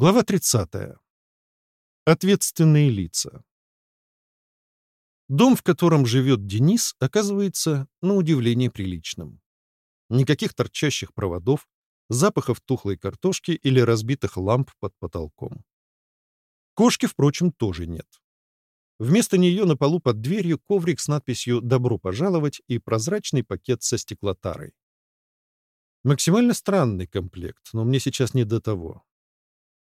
Глава 30. Ответственные лица. Дом, в котором живет Денис, оказывается, на удивление, приличным. Никаких торчащих проводов, запахов тухлой картошки или разбитых ламп под потолком. Кошки, впрочем, тоже нет. Вместо нее на полу под дверью коврик с надписью «Добро пожаловать» и прозрачный пакет со стеклотарой. Максимально странный комплект, но мне сейчас не до того.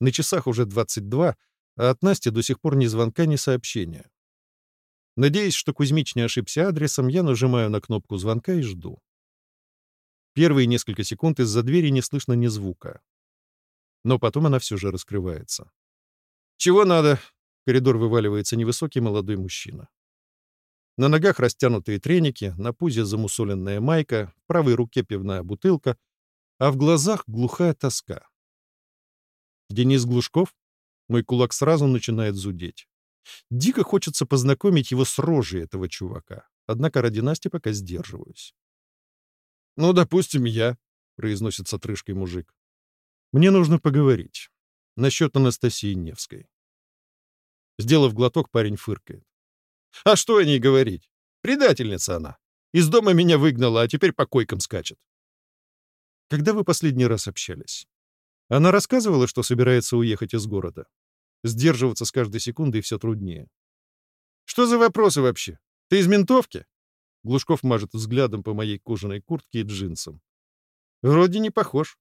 На часах уже 22, а от Насти до сих пор ни звонка, ни сообщения. Надеясь, что Кузьмич не ошибся адресом, я нажимаю на кнопку звонка и жду. Первые несколько секунд из-за двери не слышно ни звука. Но потом она все же раскрывается. «Чего надо?» — в коридор вываливается невысокий молодой мужчина. На ногах растянутые треники, на пузе замусоленная майка, в правой руке пивная бутылка, а в глазах глухая тоска. Денис Глушков? Мой кулак сразу начинает зудеть. Дико хочется познакомить его с рожей этого чувака. Однако ради Насти пока сдерживаюсь. «Ну, допустим, я», — произносит с отрыжкой мужик. «Мне нужно поговорить. Насчет Анастасии Невской». Сделав глоток, парень фыркает. «А что о ней говорить? Предательница она. Из дома меня выгнала, а теперь по койкам скачет». «Когда вы последний раз общались?» Она рассказывала, что собирается уехать из города. Сдерживаться с каждой секундой все труднее. «Что за вопросы вообще? Ты из ментовки?» Глушков мажет взглядом по моей кожаной куртке и джинсам. «Вроде не похож».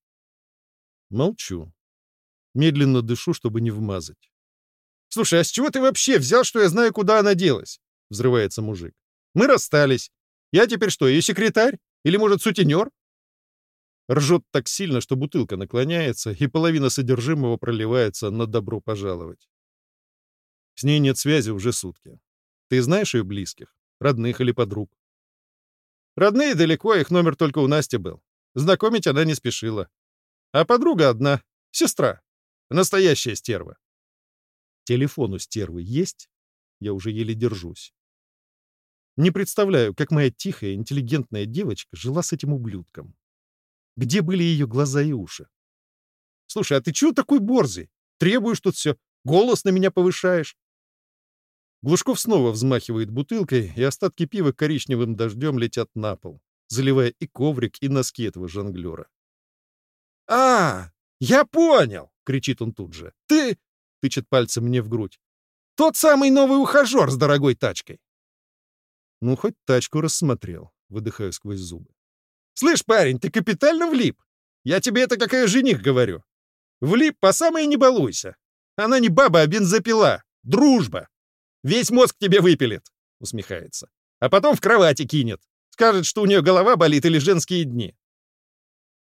Молчу. Медленно дышу, чтобы не вмазать. «Слушай, а с чего ты вообще взял, что я знаю, куда она делась?» — взрывается мужик. «Мы расстались. Я теперь что, ее секретарь? Или, может, сутенер?» Ржет так сильно, что бутылка наклоняется, и половина содержимого проливается на добро пожаловать. С ней нет связи уже сутки. Ты знаешь ее близких, родных или подруг? Родные далеко, их номер только у Насти был. Знакомить она не спешила. А подруга одна, сестра, настоящая стерва. Телефон у стервы есть? Я уже еле держусь. Не представляю, как моя тихая, интеллигентная девочка жила с этим ублюдком. Где были ее глаза и уши? Слушай, а ты чего такой борзый? Требуешь тут все. Голос на меня повышаешь. Глушков снова взмахивает бутылкой, и остатки пива коричневым дождем летят на пол, заливая и коврик, и носки этого жонглера. «А, я понял!» — кричит он тут же. «Ты...» — тычет пальцем мне в грудь. «Тот самый новый ухажер с дорогой тачкой!» Ну, хоть тачку рассмотрел, выдыхаю сквозь зубы. Слышь, парень, ты капитально влип. Я тебе это какая жених говорю. Влип по самой не балуйся. Она не баба, а бензопила. Дружба. Весь мозг тебе выпилит, усмехается. А потом в кровати кинет. Скажет, что у нее голова болит или женские дни.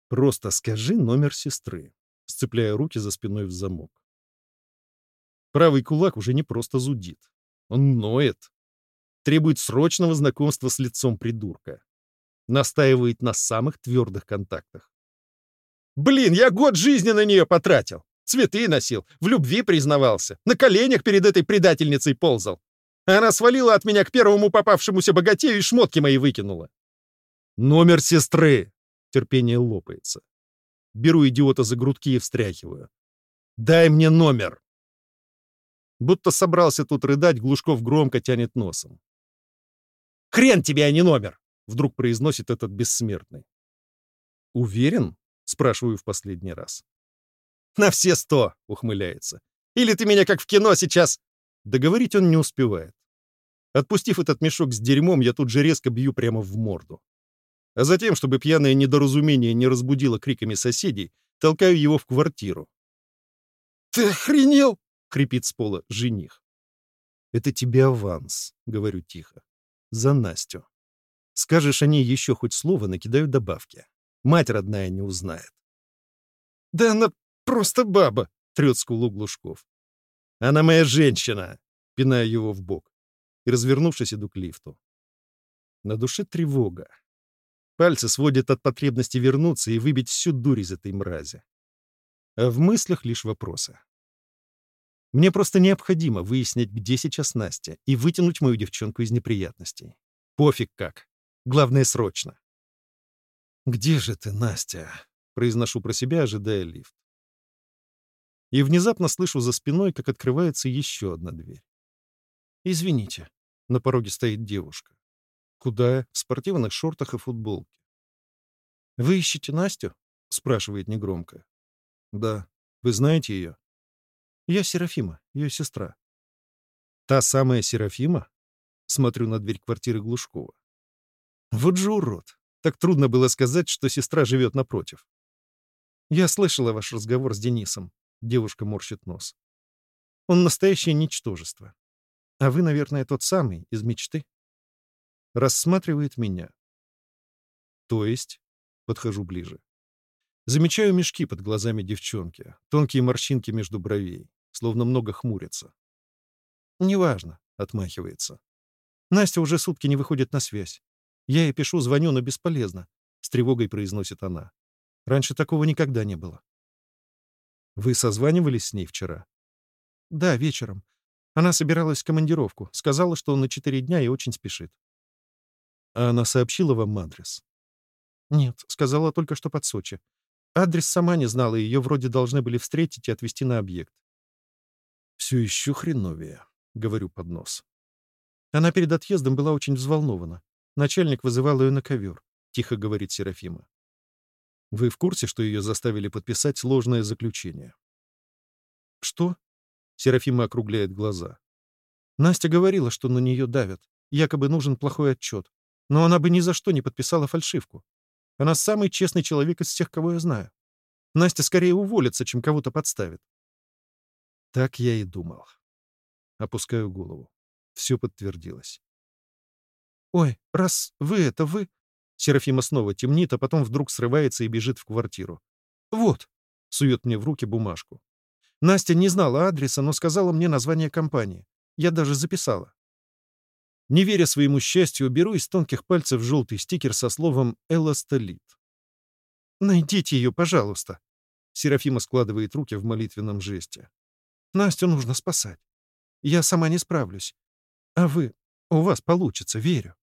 Просто скажи номер сестры, сцепляя руки за спиной в замок. Правый кулак уже не просто зудит. Он ноет. Требует срочного знакомства с лицом придурка настаивает на самых твердых контактах. «Блин, я год жизни на нее потратил! Цветы носил, в любви признавался, на коленях перед этой предательницей ползал. Она свалила от меня к первому попавшемуся богатею и шмотки мои выкинула. «Номер сестры!» Терпение лопается. Беру идиота за грудки и встряхиваю. «Дай мне номер!» Будто собрался тут рыдать, Глушков громко тянет носом. «Хрен тебе, а не номер! Вдруг произносит этот бессмертный. «Уверен?» — спрашиваю в последний раз. «На все сто!» — ухмыляется. «Или ты меня как в кино сейчас...» Договорить он не успевает. Отпустив этот мешок с дерьмом, я тут же резко бью прямо в морду. А затем, чтобы пьяное недоразумение не разбудило криками соседей, толкаю его в квартиру. «Ты охренел?» — хрипит с пола жених. «Это тебе аванс», — говорю тихо. «За Настю». Скажешь о ней еще хоть слово, накидаю добавки. Мать родная не узнает. «Да она просто баба!» — трет скулу Глушков. «Она моя женщина!» — пинаю его в бок. И, развернувшись, иду к лифту. На душе тревога. Пальцы сводят от потребности вернуться и выбить всю дурь из этой мрази. А в мыслях лишь вопросы. Мне просто необходимо выяснить, где сейчас Настя, и вытянуть мою девчонку из неприятностей. Пофиг как. Главное, срочно. «Где же ты, Настя?» — произношу про себя, ожидая лифт. И внезапно слышу за спиной, как открывается еще одна дверь. «Извините», — на пороге стоит девушка. Худая, в спортивных шортах и футболке. «Вы ищете Настю?» — спрашивает негромко. «Да. Вы знаете ее?» «Я Серафима, ее сестра». «Та самая Серафима?» Смотрю на дверь квартиры Глушкова. Вот же урод. Так трудно было сказать, что сестра живет напротив. Я слышала ваш разговор с Денисом. Девушка морщит нос. Он настоящее ничтожество. А вы, наверное, тот самый из мечты. Рассматривает меня. То есть, подхожу ближе. Замечаю мешки под глазами девчонки, тонкие морщинки между бровей, словно много хмурится. «Неважно», — отмахивается. «Настя уже сутки не выходит на связь. Я ей пишу, звоню, но бесполезно», — с тревогой произносит она. «Раньше такого никогда не было». «Вы созванивались с ней вчера?» «Да, вечером. Она собиралась в командировку. Сказала, что на четыре дня и очень спешит». «А она сообщила вам адрес?» «Нет, сказала только, что под Сочи. Адрес сама не знала, ее вроде должны были встретить и отвезти на объект». «Все еще хреновее», — говорю под нос. Она перед отъездом была очень взволнована. Начальник вызывал ее на ковер, — тихо говорит Серафима. Вы в курсе, что ее заставили подписать ложное заключение? Что? Серафима округляет глаза. Настя говорила, что на нее давят. Якобы нужен плохой отчет. Но она бы ни за что не подписала фальшивку. Она самый честный человек из всех, кого я знаю. Настя скорее уволится, чем кого-то подставит. Так я и думал. Опускаю голову. Все подтвердилось. «Ой, раз вы это вы...» Серафима снова темнит, а потом вдруг срывается и бежит в квартиру. «Вот!» — сует мне в руки бумажку. Настя не знала адреса, но сказала мне название компании. Я даже записала. Не веря своему счастью, беру из тонких пальцев желтый стикер со словом «Эластолит». «Найдите ее, пожалуйста!» Серафима складывает руки в молитвенном жесте. «Настю нужно спасать. Я сама не справлюсь. А вы, у вас получится, верю».